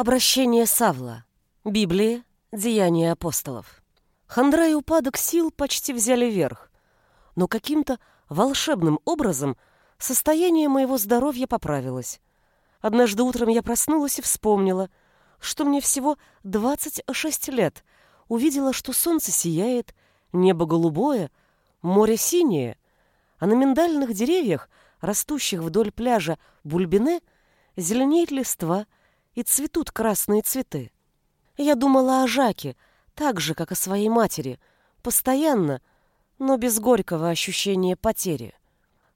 Обращение Савла. Библия. Деяния апостолов. Хандра и упадок сил почти взяли верх, но каким-то волшебным образом состояние моего здоровья поправилось. Однажды утром я проснулась и вспомнила, что мне всего 26 лет, увидела, что солнце сияет, небо голубое, море синее, а на миндальных деревьях, растущих вдоль пляжа Бульбине, зеленеет листва — и цветут красные цветы. Я думала о Жаке, так же, как о своей матери, постоянно, но без горького ощущения потери.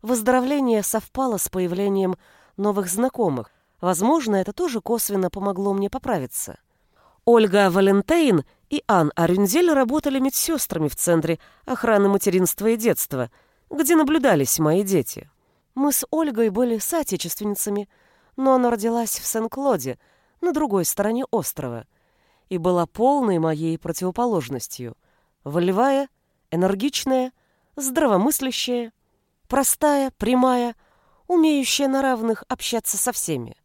Выздоровление совпало с появлением новых знакомых. Возможно, это тоже косвенно помогло мне поправиться. Ольга Валентейн и Ан Арюнзель работали медсестрами в Центре охраны материнства и детства, где наблюдались мои дети. Мы с Ольгой были соотечественницами, но она родилась в Сен-Клоде – на другой стороне острова, и была полной моей противоположностью. Волевая, энергичная, здравомыслящая, простая, прямая, умеющая на равных общаться со всеми.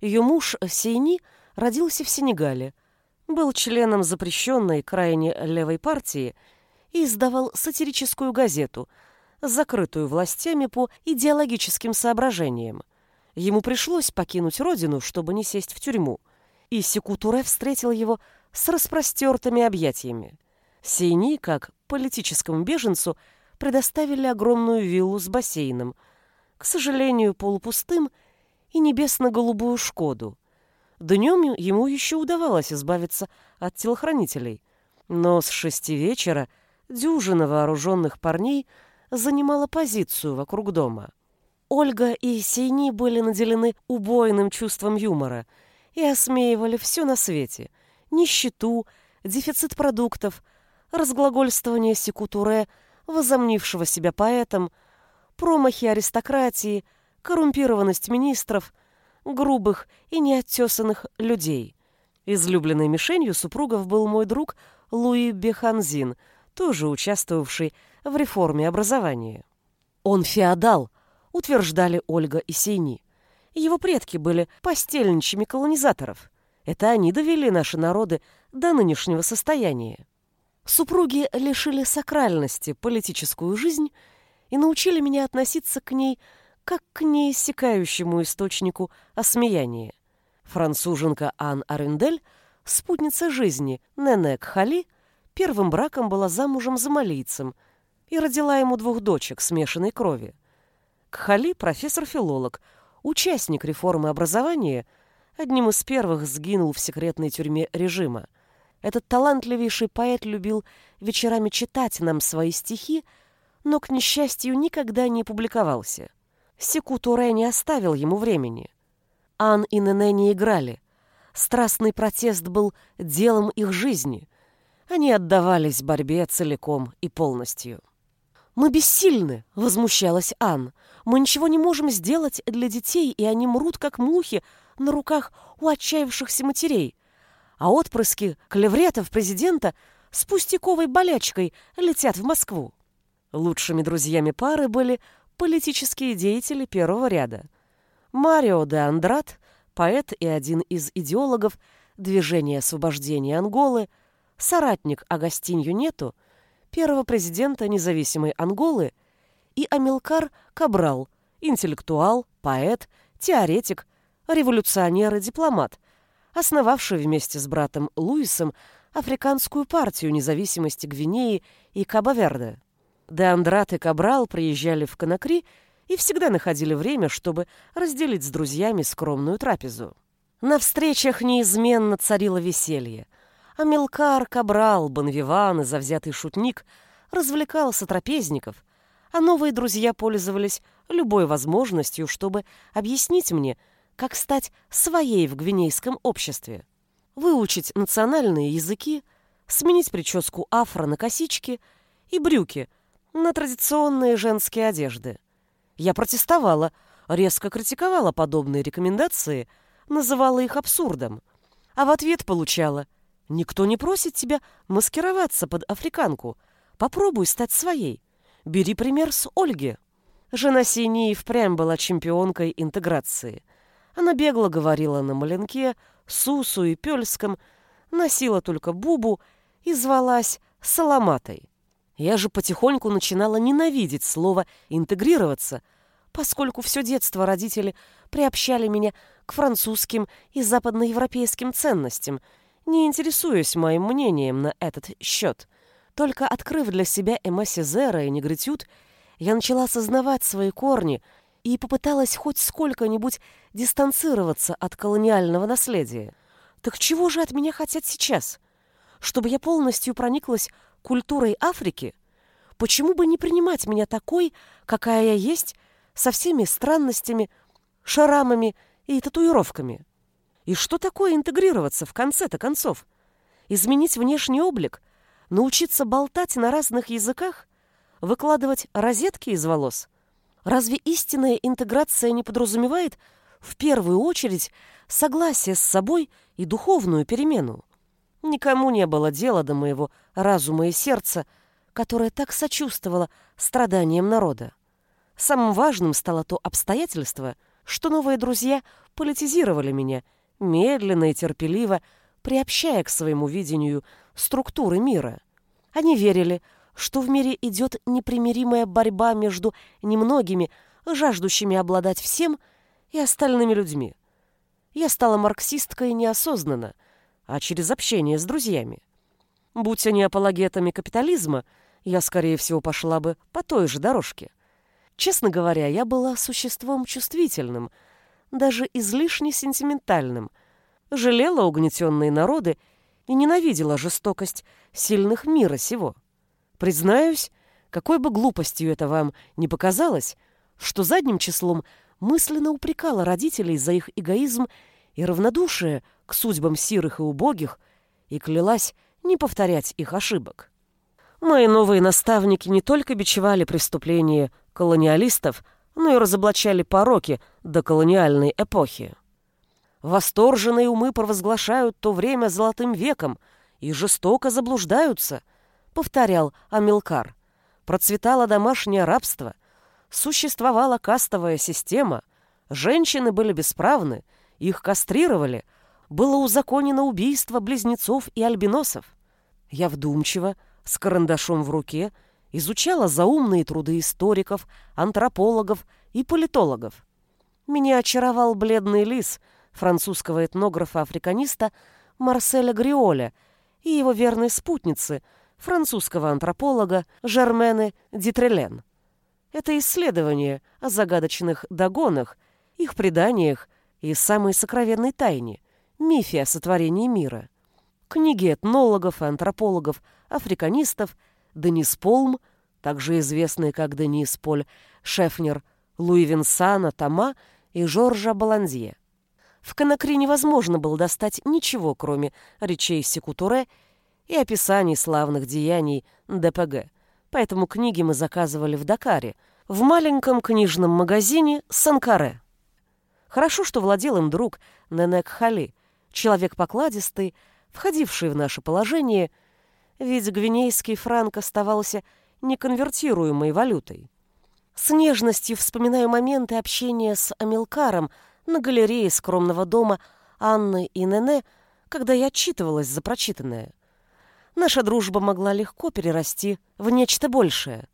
Ее муж Сейни родился в Сенегале, был членом запрещенной крайне левой партии и издавал сатирическую газету, закрытую властями по идеологическим соображениям. Ему пришлось покинуть родину, чтобы не сесть в тюрьму. И Секутуре встретил его с распростертыми объятиями. Сейни, как политическому беженцу, предоставили огромную виллу с бассейном, к сожалению, полупустым и небесно-голубую «Шкоду». Днем ему еще удавалось избавиться от телохранителей, но с шести вечера дюжина вооруженных парней занимала позицию вокруг дома. Ольга и Сейни были наделены убойным чувством юмора и осмеивали все на свете. Нищету, дефицит продуктов, разглагольствование секутуре, возомнившего себя поэтом, промахи аристократии, коррумпированность министров, грубых и неоттесанных людей. Излюбленной мишенью супругов был мой друг Луи Беханзин, тоже участвовавший в реформе образования. Он феодал – утверждали Ольга и Сейни. Его предки были постельничами колонизаторов. Это они довели наши народы до нынешнего состояния. Супруги лишили сакральности политическую жизнь и научили меня относиться к ней как к неиссякающему источнику осмеяния. Француженка Ан Арендель, спутница жизни Ненек Хали, первым браком была замужем за малийцем и родила ему двух дочек смешанной крови. Кхали – профессор-филолог, участник реформы образования, одним из первых сгинул в секретной тюрьме режима. Этот талантливейший поэт любил вечерами читать нам свои стихи, но, к несчастью, никогда не публиковался. Секу Туре не оставил ему времени. Ан и Нене не играли. Страстный протест был делом их жизни. Они отдавались борьбе целиком и полностью. «Мы бессильны!» — возмущалась Ан. «Мы ничего не можем сделать для детей, и они мрут, как мухи, на руках у отчаявшихся матерей. А отпрыски клевретов президента с пустяковой болячкой летят в Москву». Лучшими друзьями пары были политические деятели первого ряда. Марио де Андрат, поэт и один из идеологов движения освобождения Анголы, соратник Агастинью Нету — первого президента независимой Анголы, и Амилкар Кабрал, интеллектуал, поэт, теоретик, революционер и дипломат, основавший вместе с братом Луисом Африканскую партию независимости Гвинеи и Кабо-Верде. Де Андрат и Кабрал приезжали в Конакри и всегда находили время, чтобы разделить с друзьями скромную трапезу. На встречах неизменно царило веселье – Амилкар, Кабрал, Бонвиван и завзятый шутник развлекался трапезников, а новые друзья пользовались любой возможностью, чтобы объяснить мне, как стать своей в гвинейском обществе. Выучить национальные языки, сменить прическу афро на косички и брюки на традиционные женские одежды. Я протестовала, резко критиковала подобные рекомендации, называла их абсурдом, а в ответ получала – Никто не просит тебя маскироваться под африканку. Попробуй стать своей. Бери пример с Ольги. Жена Синии впрямь была чемпионкой интеграции. Она бегло говорила на маленке, сусу и пёльском, носила только бубу и звалась Соломатой. Я же потихоньку начинала ненавидеть слово «интегрироваться», поскольку все детство родители приобщали меня к французским и западноевропейским ценностям, не интересуясь моим мнением на этот счет. Только открыв для себя Эма Сезера и Негритюд, я начала осознавать свои корни и попыталась хоть сколько-нибудь дистанцироваться от колониального наследия. Так чего же от меня хотят сейчас? Чтобы я полностью прониклась культурой Африки? Почему бы не принимать меня такой, какая я есть, со всеми странностями, шарамами и татуировками? И что такое интегрироваться в конце-то концов? Изменить внешний облик? Научиться болтать на разных языках? Выкладывать розетки из волос? Разве истинная интеграция не подразумевает в первую очередь согласие с собой и духовную перемену? Никому не было дела до моего разума и сердца, которое так сочувствовало страданиям народа. Самым важным стало то обстоятельство, что новые друзья политизировали меня, медленно и терпеливо приобщая к своему видению структуры мира. Они верили, что в мире идет непримиримая борьба между немногими, жаждущими обладать всем, и остальными людьми. Я стала марксисткой неосознанно, а через общение с друзьями. Будь они апологетами капитализма, я, скорее всего, пошла бы по той же дорожке. Честно говоря, я была существом чувствительным, даже излишне сентиментальным, жалела угнетенные народы и ненавидела жестокость сильных мира сего. Признаюсь, какой бы глупостью это вам не показалось, что задним числом мысленно упрекала родителей за их эгоизм и равнодушие к судьбам сирых и убогих и клялась не повторять их ошибок. Мои новые наставники не только бичевали преступления колониалистов, но и разоблачали пороки до колониальной эпохи. Восторженные умы провозглашают то время золотым веком и жестоко заблуждаются, повторял Амилкар. Процветало домашнее рабство, существовала кастовая система, женщины были бесправны, их кастрировали, было узаконено убийство близнецов и альбиносов. Я вдумчиво, с карандашом в руке, изучала заумные труды историков, антропологов и политологов. Меня очаровал бледный лис французского этнографа-африканиста Марселя Гриоля и его верной спутницы, французского антрополога Жермены Дитрелен. Это исследование о загадочных догонах, их преданиях и самой сокровенной тайне – мифе о сотворении мира. Книги этнологов и антропологов, африканистов, Денис Полм, также известные как Денис Поль Шефнер, Луи Винсана Тома и Жоржа Баланзье. В Конакри невозможно было достать ничего, кроме речей Секутуре и описаний славных деяний ДПГ, поэтому книги мы заказывали в Дакаре, в маленьком книжном магазине Санкаре. Хорошо, что владел им друг Ненек Хали, человек покладистый, входивший в наше положение, ведь гвинейский франк оставался неконвертируемой валютой. С нежностью вспоминаю моменты общения с Амилкаром на галерее скромного дома Анны и Нене, когда я отчитывалась за прочитанное. Наша дружба могла легко перерасти в нечто большее.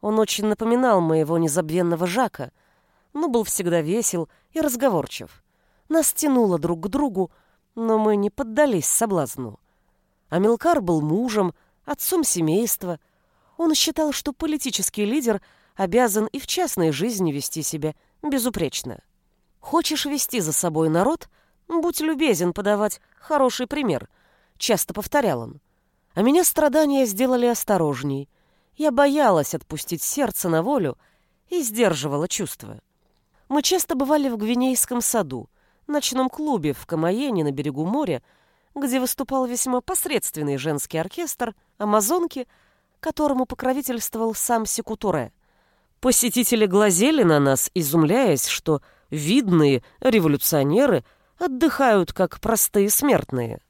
Он очень напоминал моего незабвенного Жака, но был всегда весел и разговорчив. Нас тянуло друг к другу, но мы не поддались соблазну. Амилкар был мужем, отцом семейства. Он считал, что политический лидер обязан и в частной жизни вести себя безупречно. Хочешь вести за собой народ? Будь любезен подавать хороший пример, часто повторял он. А меня страдания сделали осторожней. Я боялась отпустить сердце на волю и сдерживала чувства. Мы часто бывали в Гвинейском саду, ночном клубе в Камаене на берегу моря, где выступал весьма посредственный женский оркестр «Амазонки», которому покровительствовал сам Секутуре. Посетители глазели на нас, изумляясь, что видные революционеры отдыхают как простые смертные.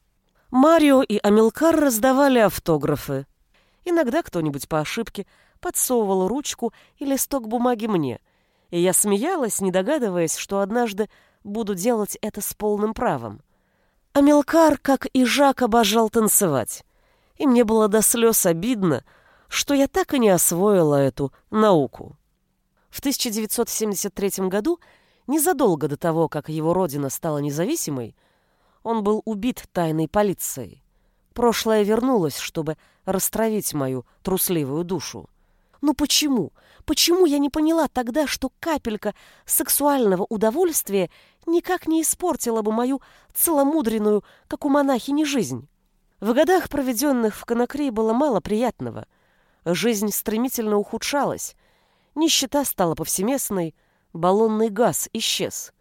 Марио и Амилкар раздавали автографы. Иногда кто-нибудь по ошибке подсовывал ручку и листок бумаги мне, и я смеялась, не догадываясь, что однажды буду делать это с полным правом. Амилкар, как и Жак, обожал танцевать. И мне было до слез обидно, что я так и не освоила эту науку. В 1973 году, незадолго до того, как его родина стала независимой, он был убит тайной полицией. Прошлое вернулось, чтобы растравить мою трусливую душу. Ну почему? Почему я не поняла тогда, что капелька сексуального удовольствия никак не испортила бы мою целомудренную, как у монахини, жизнь? В годах, проведенных в Конакри, было мало приятного. Жизнь стремительно ухудшалась. Нищета стала повсеместной, баллонный газ исчез.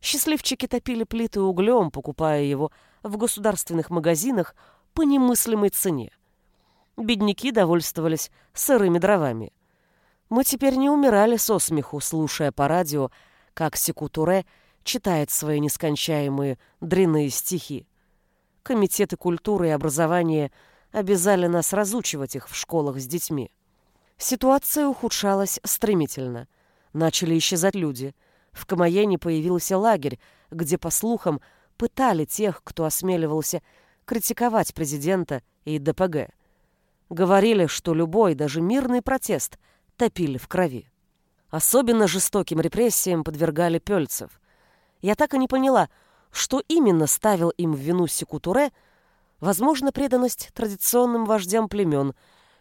Счастливчики топили плиты углем, покупая его в государственных магазинах по немыслимой цене. Бедняки довольствовались сырыми дровами. Мы теперь не умирали со смеху, слушая по радио, как Секутуре читает свои нескончаемые дрянные стихи. Комитеты культуры и образования обязали нас разучивать их в школах с детьми. Ситуация ухудшалась стремительно. Начали исчезать люди. В Камаене появился лагерь, где, по слухам, пытали тех, кто осмеливался критиковать президента и ДПГ. Говорили, что любой, даже мирный протест топили в крови. Особенно жестоким репрессиям подвергали пельцев. Я так и не поняла, что именно ставил им в вину Секутуре, возможно, преданность традиционным вождям племен,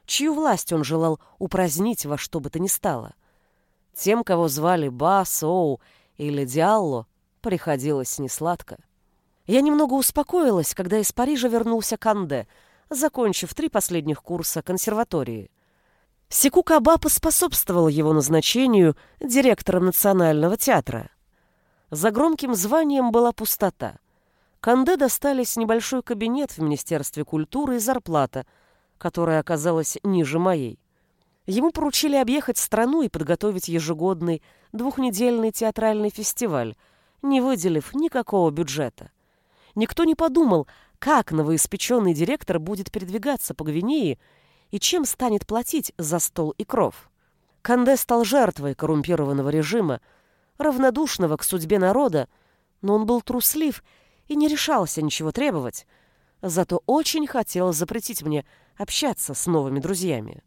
чью власть он желал упразднить во что бы то ни стало. Тем, кого звали Ба, Соу или Диалло, приходилось несладко. Я немного успокоилась, когда из Парижа вернулся Канде — закончив три последних курса консерватории. Секу Каба поспособствовал его назначению директором Национального театра. За громким званием была пустота. Канде достались небольшой кабинет в Министерстве культуры и зарплата, которая оказалась ниже моей. Ему поручили объехать страну и подготовить ежегодный двухнедельный театральный фестиваль, не выделив никакого бюджета. Никто не подумал как новоиспеченный директор будет передвигаться по Гвинее и чем станет платить за стол и кров? Канде стал жертвой коррумпированного режима, равнодушного к судьбе народа, но он был труслив и не решался ничего требовать, зато очень хотел запретить мне общаться с новыми друзьями.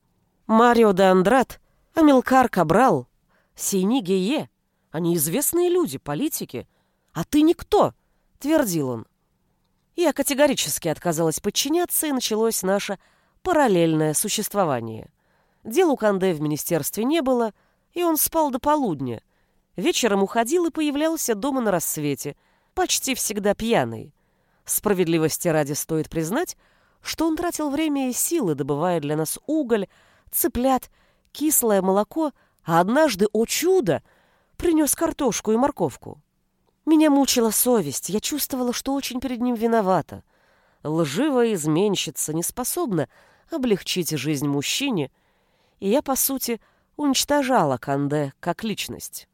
Марио де Андрат, Амилкар Кабрал, Сейни Гее — они известные люди, политики. А ты никто, — твердил он. Я категорически отказалась подчиняться, и началось наше параллельное существование. Дел у Канде в министерстве не было, и он спал до полудня. Вечером уходил и появлялся дома на рассвете, почти всегда пьяный. Справедливости ради стоит признать, что он тратил время и силы, добывая для нас уголь, цыплят, кислое молоко, а однажды, о чудо, принес картошку и морковку. Меня мучила совесть, я чувствовала, что очень перед ним виновата. Лживая изменщица не способна облегчить жизнь мужчине, и я, по сути, уничтожала Канде как личность.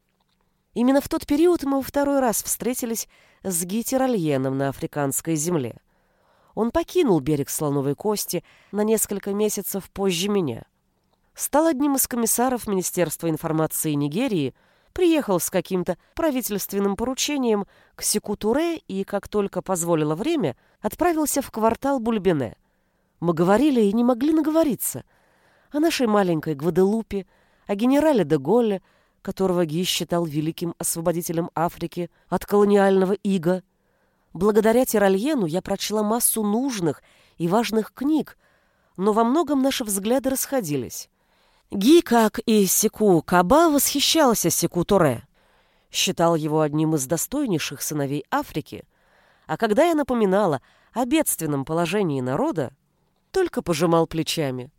Именно в тот период мы во второй раз встретились с Гитеральеном на африканской земле. Он покинул берег Слоновой Кости на несколько месяцев позже меня. Стал одним из комиссаров Министерства информации Нигерии – приехал с каким-то правительственным поручением к Секутуре и, как только позволило время, отправился в квартал Бульбене. Мы говорили и не могли наговориться о нашей маленькой Гваделупе, о генерале де Голле, которого Ги считал великим освободителем Африки от колониального ига. Благодаря Тиральену я прочла массу нужных и важных книг, но во многом наши взгляды расходились. Ги, как и Секу Каба, восхищался Секу Торе. Считал его одним из достойнейших сыновей Африки, а когда я напоминала о бедственном положении народа, только пожимал плечами.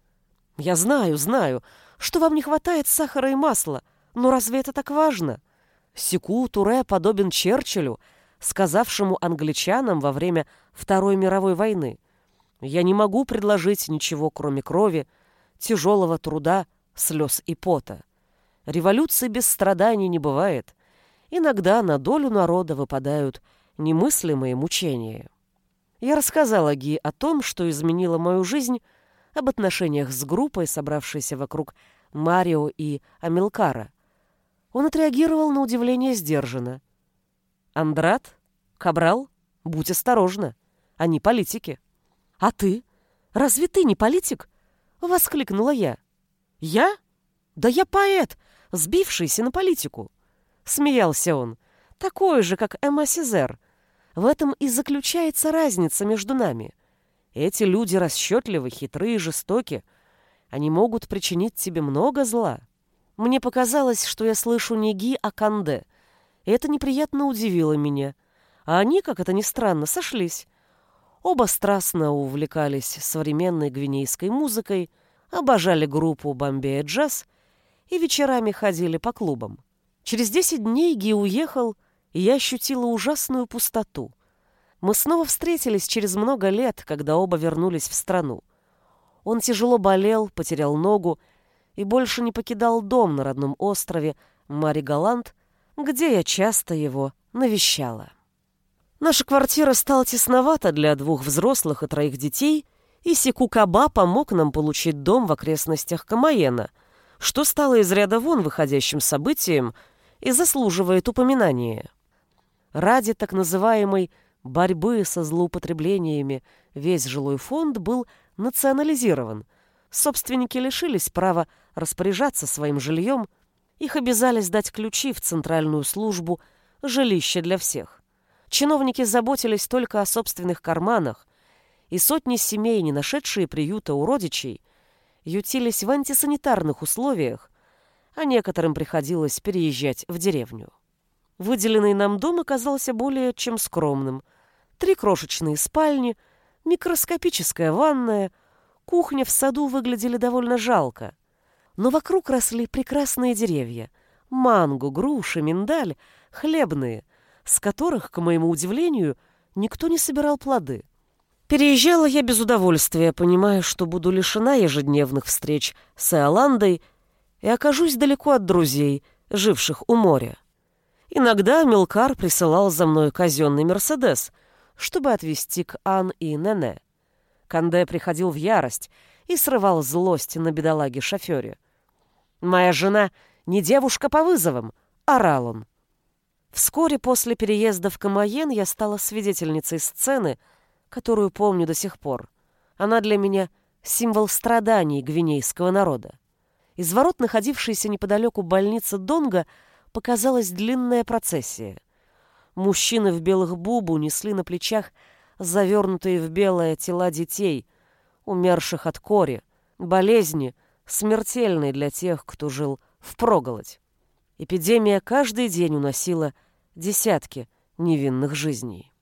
«Я знаю, знаю, что вам не хватает сахара и масла, но разве это так важно?» Секу Туре подобен Черчиллю, сказавшему англичанам во время Второй мировой войны. «Я не могу предложить ничего, кроме крови, тяжелого труда слез и пота. Революции без страданий не бывает. Иногда на долю народа выпадают немыслимые мучения. Я рассказала Ги о том, что изменило мою жизнь, об отношениях с группой, собравшейся вокруг Марио и Амилкара. Он отреагировал на удивление сдержанно. Андрат? Кабрал? Будь осторожна. Они политики. А ты? Разве ты не политик? Воскликнула я. Я? Да я поэт, сбившийся на политику. Смеялся он. Такой же, как Эмма Сизер. В этом и заключается разница между нами. Эти люди расчетливы, хитры и жестоки. Они могут причинить тебе много зла. Мне показалось, что я слышу не Ги, а Канде. И это неприятно удивило меня. А они, как это ни странно, сошлись. Оба страстно увлекались современной гвинейской музыкой, обожали группу «Бомбея Джаз» и вечерами ходили по клубам. Через десять дней Ги уехал, и я ощутила ужасную пустоту. Мы снова встретились через много лет, когда оба вернулись в страну. Он тяжело болел, потерял ногу и больше не покидал дом на родном острове Мари Галант, где я часто его навещала. Наша квартира стала тесновата для двух взрослых и троих детей, и Сикукаба помог нам получить дом в окрестностях Камаена, что стало из ряда вон выходящим событием и заслуживает упоминания. Ради так называемой борьбы со злоупотреблениями весь жилой фонд был национализирован. Собственники лишились права распоряжаться своим жильем, их обязали сдать ключи в центральную службу «Жилище для всех». Чиновники заботились только о собственных карманах, и сотни семей, не нашедшие приюта у родичей, ютились в антисанитарных условиях, а некоторым приходилось переезжать в деревню. Выделенный нам дом оказался более чем скромным. Три крошечные спальни, микроскопическая ванная, кухня в саду выглядели довольно жалко. Но вокруг росли прекрасные деревья — манго, груши, миндаль, хлебные, с которых, к моему удивлению, никто не собирал плоды. Переезжала я без удовольствия, понимая, что буду лишена ежедневных встреч с Иоландой и окажусь далеко от друзей, живших у моря. Иногда Милкар присылал за мной казенный «Мерседес», чтобы отвезти к Ан и Нене. Канде приходил в ярость и срывал злость на бедолаге-шофере. «Моя жена не девушка по вызовам», — орал он. Вскоре после переезда в Камаен я стала свидетельницей сцены, которую помню до сих пор. Она для меня символ страданий гвинейского народа. Из ворот, находившейся неподалеку больницы Донга, показалась длинная процессия. Мужчины в белых бубу несли на плечах завернутые в белое тела детей, умерших от кори, болезни, смертельной для тех, кто жил в проголодь. Эпидемия каждый день уносила десятки невинных жизней.